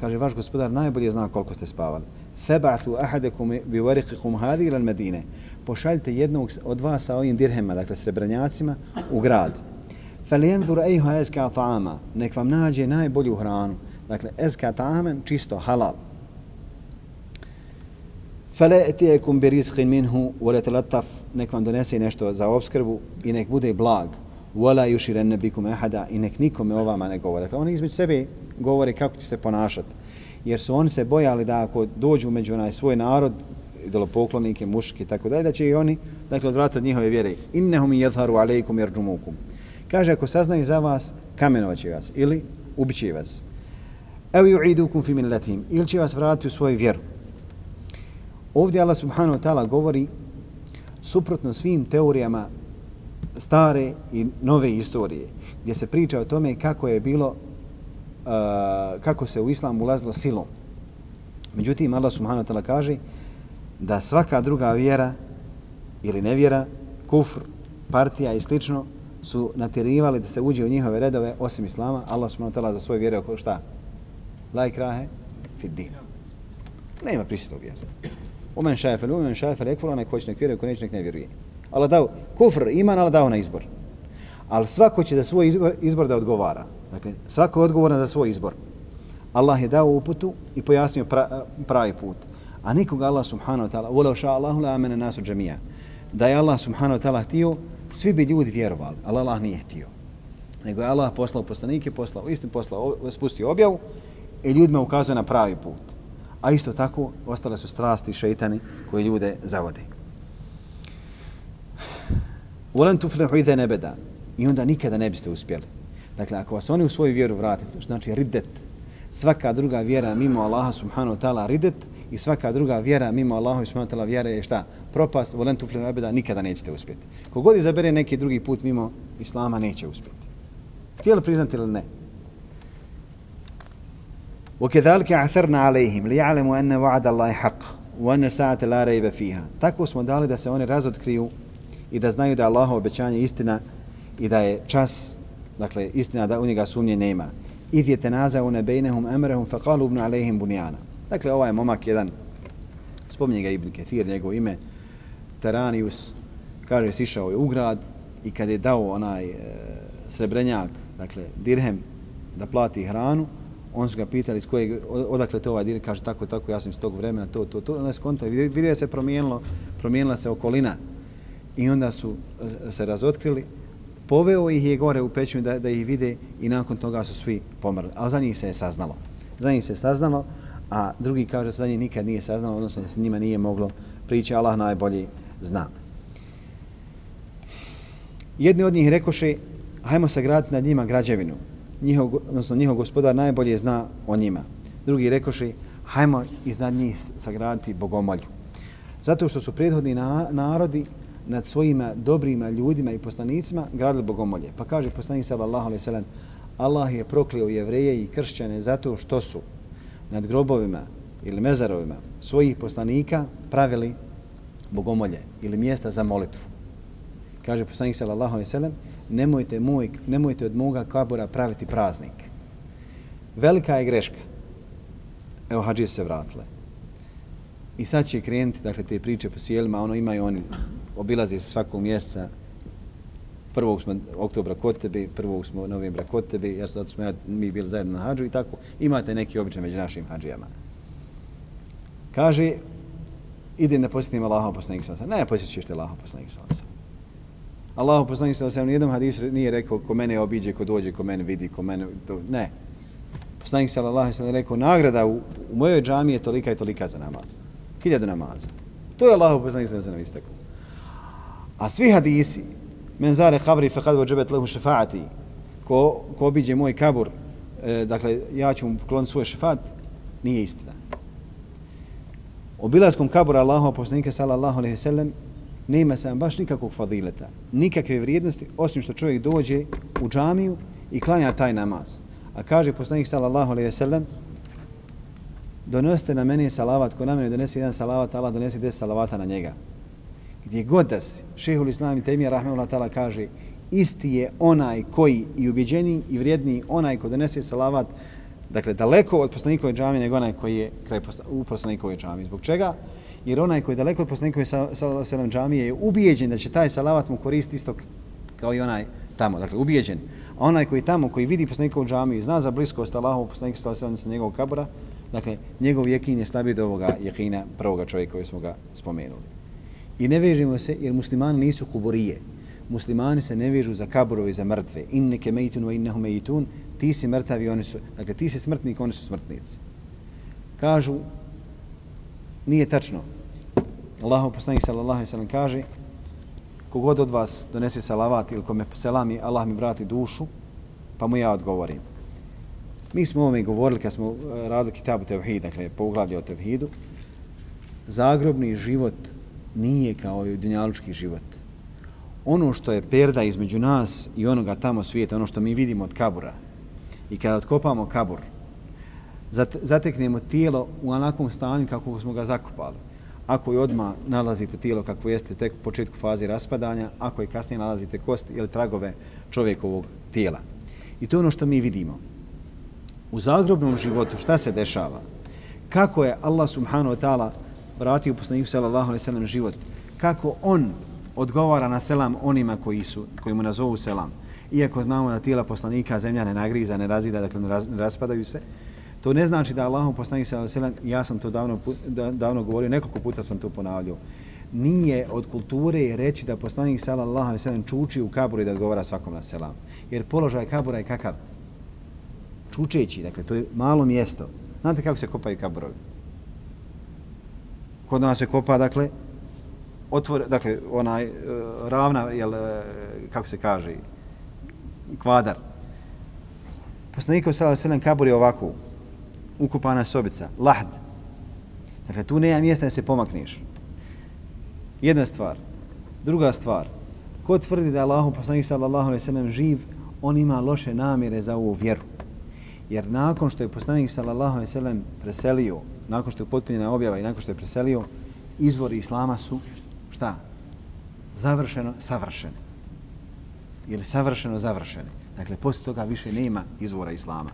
Kaže, vaš gospodar najbolje zna koliko ste spavali. Feba'thu ahadekum bi warikikum hadi ilan medine. Pošaljite jednog od vas sa ovim dirhema, dakle srebranjacima, u grad. Falijendur ejho eska ta'ama. Nek vam nađe najbolju hranu. Dakle, eska ta'amen, čisto halal. Fala etijekum bi rizqin minhu wa la talattaf. Nek vam donese nešto za obskrbu i nek bude blag wala yushiranna bikum ahada i nek nikome o vama ne govori. Dakle, oni između sebe govore kako će se ponašati. Jer su oni se bojali da ako dođu među onaj svoj narod, idolopoklonike, muški i tako dalje, da će i oni, dakle, odvratiti od njihove vjere. Innehum jedharu alejkum yarjumukum. Kaže, ako saznaju za vas, kamenovaće vas ili ubiće vas. Evo yu'idukum fi millatim. Ili će vas vratiti u svoju vjeru. Ovdje Allah subhanahu wa ta'ala govori suprotno svim teorijama stare i nove istorije, gdje se priča o tome kako je bilo, uh, kako se u islam ulazilo silom. Međutim, Allah subhanahu wa ta'ala kaže da svaka druga vjera ili nevjera, kufr, partija i slično, su natjerivali da se uđe u njihove redove osim islama. Allah subhanahu wa ta'ala za svoje vjere oko šta? La ikrahe fid din. Nema prisilu Omen Umen šajfel, umen šajfel, ekvul, onaj ko će nek vjeruje, ko neće nek ne vjeruje. Allah dao kufr, iman, Allah dao na izbor. Ali svako će za svoj izbor, izbor da odgovara. Dakle, svako je odgovoran za svoj izbor. Allah je dao uputu i pojasnio pra, pravi put. A nikoga Allah subhanahu wa ta'ala, voleo ša Allahu la amene nasu džamija. Da je Allah subhanahu wa ta'ala htio, svi bi ljudi vjerovali, ali Allah nije htio. Nego je Allah poslao poslanike, poslao istim, poslao, spustio objavu i ljudima ukazuje na pravi put. A isto tako, ostale su strasti i šeitani koji ljude zavode. Volen tuflihu idhe nebeda. I onda nikada ne biste uspjeli. Dakle, ako vas oni u svoju vjeru vrate, to znači ridet. Svaka druga vjera mimo Allaha subhanahu wa ta'ala ridet i svaka druga vjera mimo Allaha subhanahu wa ta'ala vjera je šta? Propast, volen tuflihu ebeda, nikada nećete uspjeti. Kogod izabere neki drugi put mimo Islama, neće uspjeti. Htjeli priznati ili ne? وكذلك عثرنا عليهم ليعلموا أن وعد الله حق وأن ساعة لا ريب فيها. Tako smo dali da se oni razotkriju i da znaju da je Allahov obećanje istina i da je čas, dakle istina da u njega sumnje nema. Idh je tenaza u nebejnehum emrehum faqalu ubnu alejhim bunjana. Dakle, ovaj momak jedan Spominje ga Ibn Ketir, njegovo ime, Teranius, kaže, sišao je u grad i kad je dao onaj e, srebrenjak, dakle, dirhem, da plati hranu, on su ga pitali iz kojeg, odakle to ovaj dirhem, kaže, tako, tako, ja sam iz tog vremena, to, to, to, onda je skontao, vidio se promijenilo, promijenila se okolina i onda su e, se razotkrili, poveo ih je gore u pećinu da, da ih vide i nakon toga su svi pomrli. Ali za njih se je saznalo. Za njih se je saznalo, a drugi kaže da za njih nikad nije saznalo, odnosno da se njima nije moglo prići, Allah najbolje zna. Jedni od njih rekoše, hajmo sagraditi nad njima građevinu. Njihov, odnosno njihov gospodar najbolje zna o njima. Drugi rekoše, hajmo iznad njih sagraditi bogomolju. Zato što su prethodni na, narodi nad svojima dobrima ljudima i poslanicima gradili bogomolje. Pa kaže poslanik sallallahu alejhi ve sellem Allah je prokleo jevreje i kršćane zato što su nad grobovima ili mezarovima svojih poslanika pravili bogomolje ili mjesta za molitvu. Kaže poslanik sallallahu alejhi ve sellem nemojte moj nemojte od moga kabura praviti praznik. Velika je greška. Evo hadži se vratile. I sad će krenuti, dakle, te priče po sjelima, ono imaju oni obilaze se svakog mjeseca. Prvog smo oktobra kod tebi, prvog smo novembra kod tebi, jer zato smo ja, mi bili zajedno na hađu i tako. Imate neki običaj među našim hađijama. Kaže, ide ne posjetim Allaha poslanika sallallahu alejhi ve sellem. Ne posjetiš te Allaha poslanika sallallahu alejhi ve sellem. Allahu poslanik sallallahu alejhi ve sellem hadisu nije rekao ko mene obiđe, ko dođe, ko mene vidi, ko mene to ne. Poslanik sallallahu alejhi ve sellem rekao nagrada u, u mojoj džamiji je tolika i tolika za namaz. Hiljadu namaza. To je Allahu poslanik sallallahu alejhi ve sellem istakao. A svi hadisi, men zare habri fe kad vođebet lehu šefaati, ko, ko obiđe moj kabur, e, dakle, ja ću mu pokloniti svoj šefat, nije istina. Obilaskom kabura Allahu poslanika sallallahu alejhi ve sellem nema se baš nikakvog fadileta, nikakve vrijednosti osim što čovjek dođe u džamiju i klanja taj namaz. A kaže poslanik sallallahu alejhi ve sellem donosite na mene salavat, ko na mene donese jedan salavat, Allah donese 10 salavata na njega gdje god da si, šehul islam i temija rahmeullah ta'ala kaže isti je onaj koji i ubjeđeni i vrijedni onaj ko donese salavat dakle daleko od poslanikove džamije nego onaj koji je kraj posla, u poslanikove džamije. Zbog čega? Jer onaj koji je daleko od poslanikove sallam džamije je ubijeđen da će taj salavat mu koristiti isto kao i onaj tamo. Dakle, ubijeđen. A onaj koji tamo, koji vidi poslanikovu džamiju i zna za bliskost Allahov poslanika sallam sa njegovog kabora, dakle, njegov jekin je slabiji do ovoga jekina prvoga čovjeka koji smo ga spomenuli. I ne vežimo se jer muslimani nisu kuburije. Muslimani se ne vežu za kaburove i za mrtve. Inneke mejtun wa innehu mejtun. Ti si mrtavi, oni su... Dakle, ti si smrtnik, oni su smrtnici. Kažu, nije tačno. Allahu poslanik sallallahu alejhi ve sellem kaže kogod od vas donese salavat ili kome selami Allah mi vrati dušu pa mu ja odgovorim mi smo ovome govorili kad smo e, radili kitabu tevhid dakle poglavlje o tevhidu zagrobni život nije kao i dunjalučki život. Ono što je perda između nas i onoga tamo svijeta, ono što mi vidimo od kabura, i kada otkopamo kabur, zateknemo tijelo u onakvom stanju kako smo ga zakopali. Ako je odma nalazite tijelo kako jeste tek u početku faze raspadanja, ako je kasnije nalazite kost ili tragove čovjekovog tijela. I to je ono što mi vidimo. U zagrobnom životu šta se dešava? Kako je Allah subhanahu wa ta'ala vratio poslaniku sallallahu alaihi sallam život kako on odgovara na selam onima koji su koji mu nazovu selam iako znamo da tijela poslanika zemlja ne nagriza ne razida dakle ne raspadaju se to ne znači da Allahom poslanik sa selam, ja sam to davno da, davno govorio nekoliko puta sam to ponavljao. Nije od kulture reći da poslanik sallallahu alejhi ve sellem čuči u kaburu i da odgovara svakom na selam. Jer položaj kabura je kakav? Čučeći dakle to je malo mjesto. Znate kako se kopaju kaburovi? Kod nas se kopa, dakle, otvor, dakle, onaj, e, ravna, jel, e, kako se kaže, kvadar. Poslanikov sada sedem kabur je ovako, ukupana sobica, lahd. Dakle, tu nema mjesta da se pomakneš. Jedna stvar. Druga stvar. Ko tvrdi da je Allahu poslanik sallallahu alejhi ve sellem živ, on ima loše namjere za ovu vjeru. Jer nakon što je poslanik sallallahu alejhi ve sellem preselio nakon što je potpunjena objava i nakon što je preselio, izvori islama su šta? Završeno, savršene. Ili savršeno, završene. Dakle, poslije toga više nema izvora islama.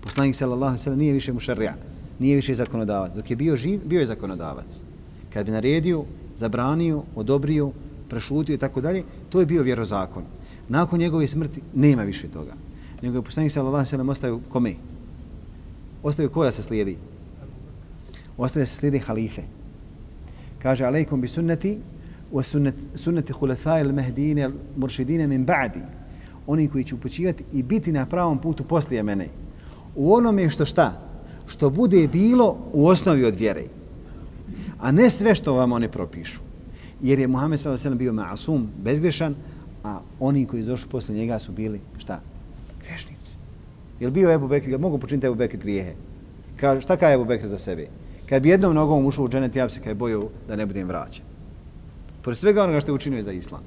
Poslanik sallallahu alejhi ve sellem nije više mušarija, nije više zakonodavac. Dok je bio živ, bio je zakonodavac. Kad bi naredio, zabranio, odobrio, prešutio i tako dalje, to je bio vjerozakon. Nakon njegove smrti nema više toga. Nego je poslanik sallallahu alejhi ve sellem ostaje kome? Ostaje ko da se slijedi? Ostaje se slijedi halife. Kaže alejkum bi sunnati wa sunnati sunnati khulafa'il mahdiyyin al murshidin min ba'di. Oni koji će upućivati i biti na pravom putu poslije mene. U onome što šta? Što bude bilo u osnovi od vjere. A ne sve što vam oni propišu. Jer je Muhammed sallallahu alejhi ve bio ma'sum, bezgrešan, a oni koji su došli posle njega su bili šta? Grešnici. Je li bio Ebu Bekr, mogu počiniti Ebu Bekr grijehe? Ka, šta kaže Ebu Bekr za sebe? Kad bi jednom nogom ušao u dženet, ja bi se kaj bojio da ne budem vraćan. Pored svega onoga što je učinio za islam.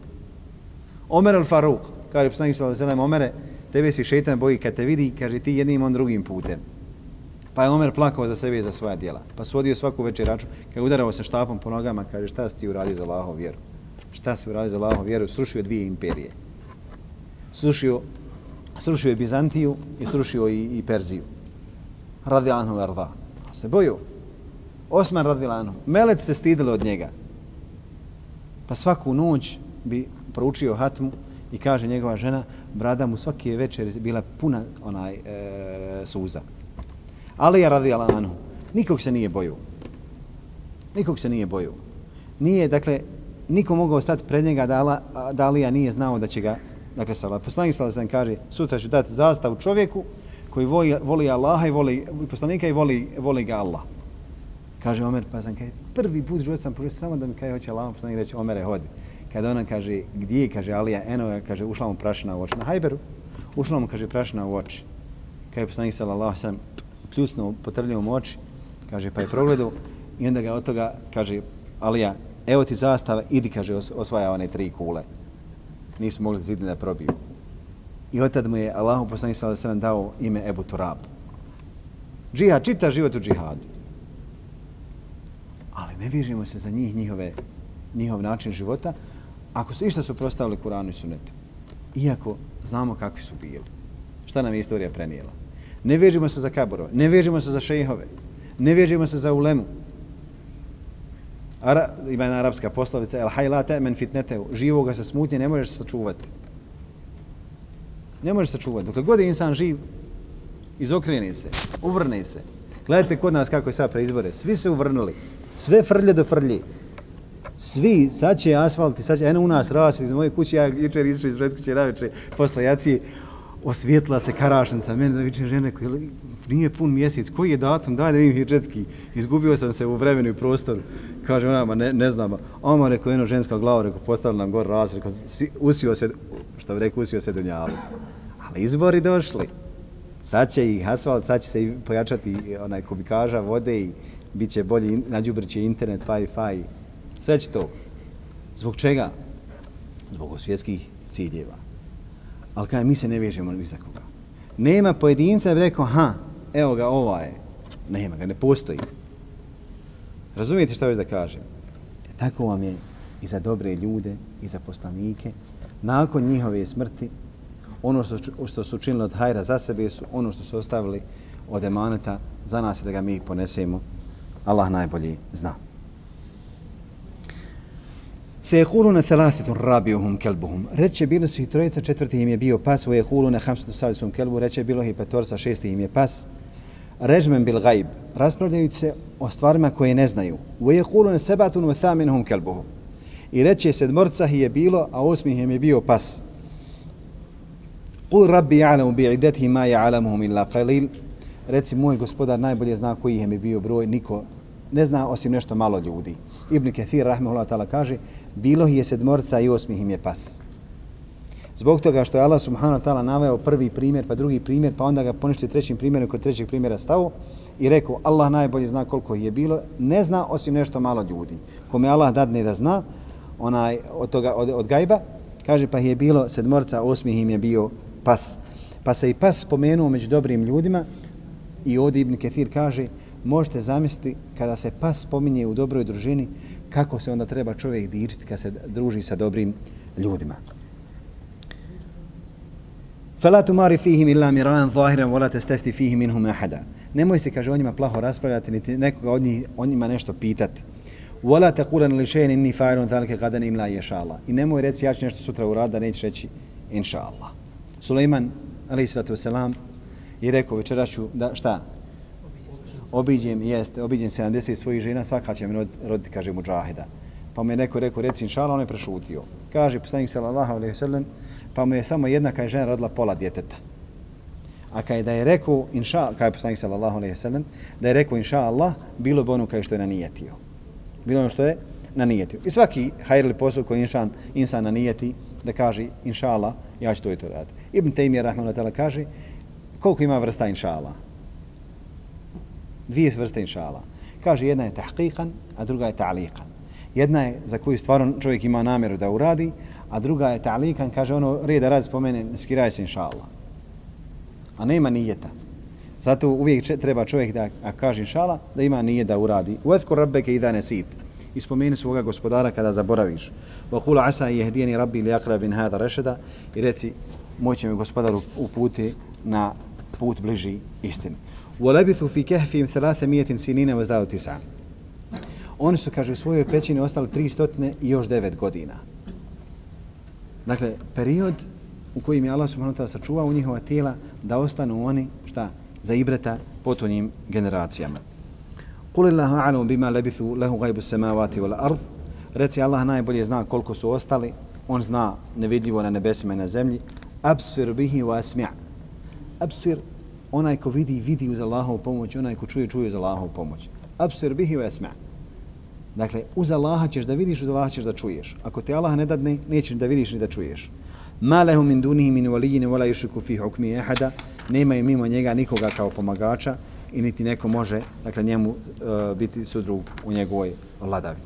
Omer al-Faruk, kaže poslanik sallallahu alejhi ve sellem Omere, tebe si šetan boji kad te vidi, kaže ti jednim on drugim putem. Pa je Omer plakao za sebe i za svoja djela. Pa svodio svaku večer račun, kad je udarao se štapom po nogama, kaže šta si ti uradio za Allahov vjeru? Šta si uradio za Allahov vjeru? Srušio dvije imperije. Srušio, srušio je Bizantiju i srušio i, i Perziju. Radi anhu. Se boju. Osman radi anhu. Melec se stidilo od njega. Pa svaku noć bi proučio hatmu i kaže njegova žena, brada mu svake večer bila puna onaj e, suza. Ali ja radi Alanu, Nikog se nije boju. Nikog se nije boju. Nije, dakle, niko mogao stati pred njega da, Ala, da Alija nije znao da će ga, dakle, sa Poslanik sala sam kaže, sutra ću dati zastavu čovjeku koji voli, voli Allaha i voli poslanika i voli, voli ga Allah. Kaže Omer, pa sam kaj, prvi put život sam prošao samo da mi kaj hoće Allah, poslanik pa reći, Omere, hodi. Kada ona kaže, gdje je, kaže Alija, eno je, kaže, ušla mu prašina u oči. Na hajberu, ušla mu, kaže, prašina u oči. Kaže poslanik sallallahu sam pljucnuo, potrljio mu oči, kaže, pa je progledao i onda ga od toga, kaže, Alija, evo ti zastava, idi, kaže, osvaja one tri kule. Nisu mogli zidne da probiju. I od tada mu je Allahu poslanik sallallahu sallam dao ime Ebu Turab. Džihad, čita život u džihadu. Ali ne vižimo se za njih, njihove, njihov način života, ako su išta suprostavili Kuranu i Sunetu. Iako znamo kakvi su bili. Šta nam je istorija prenijela. Ne vežimo se za kaborove, ne vežimo se za šejhove, ne vežimo se za ulemu, Ara, ima jedna arapska poslovica, el hajlate men fitneteu, živoga se smutnje ne možeš sačuvati. Ne možeš sačuvati. Dok god je insan živ, izokreni se, uvrne se. Gledajte kod nas kako je sad preizbore. Svi se uvrnuli. Sve frlje do frlje. Svi, sad će asfalt i sad će, eno u nas rasli iz moje kuće, ja jučer izišao iz predkuće raveče, posle jacije, osvijetla se karašnica, meni da žene koji nije pun mjesec, koji je datum, daj da vidim hijđetski, izgubio sam se u vremenu i prostoru, kaže ona, ma ne, ne znam, oma rekao jedno ženska glava, rekao postavila nam gor raz, rekao, si, usio se, što bi rekao, usio se dunjavu. Ali izbori došli, sad će i asfalt, sad će se i pojačati onaj kubikaža vode i bit će bolji, nađubrit će internet, wi-fi, sve će to. Zbog čega? Zbog svjetskih ciljeva ali kada mi se ne vežemo ni za koga. Nema pojedinca da bi rekao, ha, evo ga, ova je. Nema ga, ne postoji. Razumijete što već da kažem? Tako vam je i za dobre ljude, i za poslanike. Nakon njihove smrti, ono što, što su učinili od hajra za sebe su ono što su ostavili od emaneta za nas da ga mi ponesemo. Allah najbolji zna. Se je huluna thalathetun rabiohum kelbuhum. Reče bilo su i trojica, četvrti im je bio pas, voje huluna hamsatu salisum kelbu, reče bilo i petorca, šesti im je pas. Režmen bil gajb, raspravljajući se o stvarima koje ne znaju. Voje huluna sebatun ve thaminuhum kelbuhum. I reče sedmorca je bilo, a osmih im je bio pas. Kul rabbi ja'lamu bi idetihi ma ja'lamuhum illa qalil. Reci, moj gospodar najbolje zna koji im je bio broj, niko ne zna osim nešto malo ljudi. Ibn Kathir, rahmehullah ta'ala, kaže, bilo je sedmorca i osmih im je pas. Zbog toga što je Allah subhanahu wa ta'ala naveo prvi primjer, pa drugi primjer, pa onda ga poništio trećim primjerom kod trećeg primjera stavu i rekao Allah najbolje zna koliko je bilo, ne zna osim nešto malo ljudi. Kome Allah dadne da zna, onaj od, toga, od, od gajba, kaže pa je bilo sedmorca, osmih im je bio pas. Pa se i pas spomenuo među dobrim ljudima i ovdje Ibn Kathir kaže možete zamisliti kada se pas spominje u dobroj družini, kako se onda treba čovjek dičiti kad se druži sa dobrim ljudima. Fala tumari fihim illa miran zahiran wala tastafti fihim minhum ahada. Nemoj se kaže o njima plaho raspravljati niti nekoga od njih o njima nešto pitati. Wala taqulan li shay'in inni fa'ilun zalika gadan illa yasha Allah. I nemoj reći ja ću nešto sutra uraditi, da nećeš reći inshallah. Sulejman alejhi salatu vesselam je rekao večeras ću da šta? Obiđem, jeste, obiđem 70 svojih žena, svaka će mi roditi, kaže muđahida. Pa mu je neko rekao, reci inšala, on je prešutio. Kaže poslanik sallallahu alejhi sallam, pa mu je samo jedna kaže žena rodila pola djeteta. A kada je rekao inša, kada je poslanik sallallahu alejhi sallam, da je rekao inša Allah, bilo bi ono kao što je nanijetio. Bilo ono što je nanijetio. I svaki hajrli posao koji inšan, insan nanijeti, da kaže inša Allah, ja ću to i to raditi. Ibn Taymiyyah rahmanu kaže, koliko ima vrsta inša Allah? Dvije vrste inšala. Kaže, jedna je tahqiqan, a druga je ta'liqan. Jedna je za koju stvarno čovjek ima namjeru da uradi, a druga je ta'liqan, kaže ono, reda radi spomene, skiraj se inša Allah a nema nijeta. Zato uvijek treba čovjek da a kaže inšala da ima nije da uradi. Uethko rabbeke i da ne sit. I spomeni svoga gospodara kada zaboraviš. Wa kula asa i jehdijeni rabbi li akra bin hada rešeda i reci moće mi gospodar uputi na put bliži istini. Wa فِي كَهْفِهِمْ ثَلَاثَ thalatha mijetin sinine vazdao. Oni su, kaže, u svojoj pećini ostali 300 i još 9 godina. Dakle, period u kojim je Allah subhanahu wa ta'ala sačuvao njihova tijela da ostanu oni šta za ibreta potonjim generacijama. Kul illahu a'lamu bima labithu lahu ghaibu samawati wal ard. Reci Allah najbolje zna koliko su ostali. On zna nevidljivo na nebesima i na zemlji. Absir bihi wa asmi'. Absir onaj ko vidi, vidi uz Allahovu pomoć, onaj ko čuje, čuje uz Allahovu pomoć. Absir bihi wa esma. Dakle, uz Allaha ćeš da vidiš, uz Allaha ćeš da čuješ. Ako te Allah ne dadne, nećeš da vidiš ni da čuješ ma lehu min dunihi min walijin wala yushriku fi hukmi ahada nema mimo njega nikoga kao pomagača i niti neko može dakle njemu uh, biti sudrug u njegovoj vladavi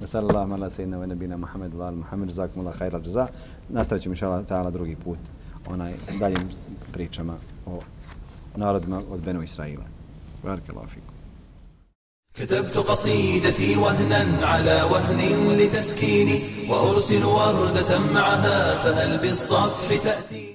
wa sallallahu ala sayyidina wa nabina muhammad wa al muhammad zakumullahu khairal jaza nastavit ćemo inshallah taala drugi put onaj daljim pričama o narodima od Benu Israila. Barakallahu fikum. كتبت قصيدتي وهنا على وهن لتسكيني وأرسل وردة معها فهل بالصفح تأتي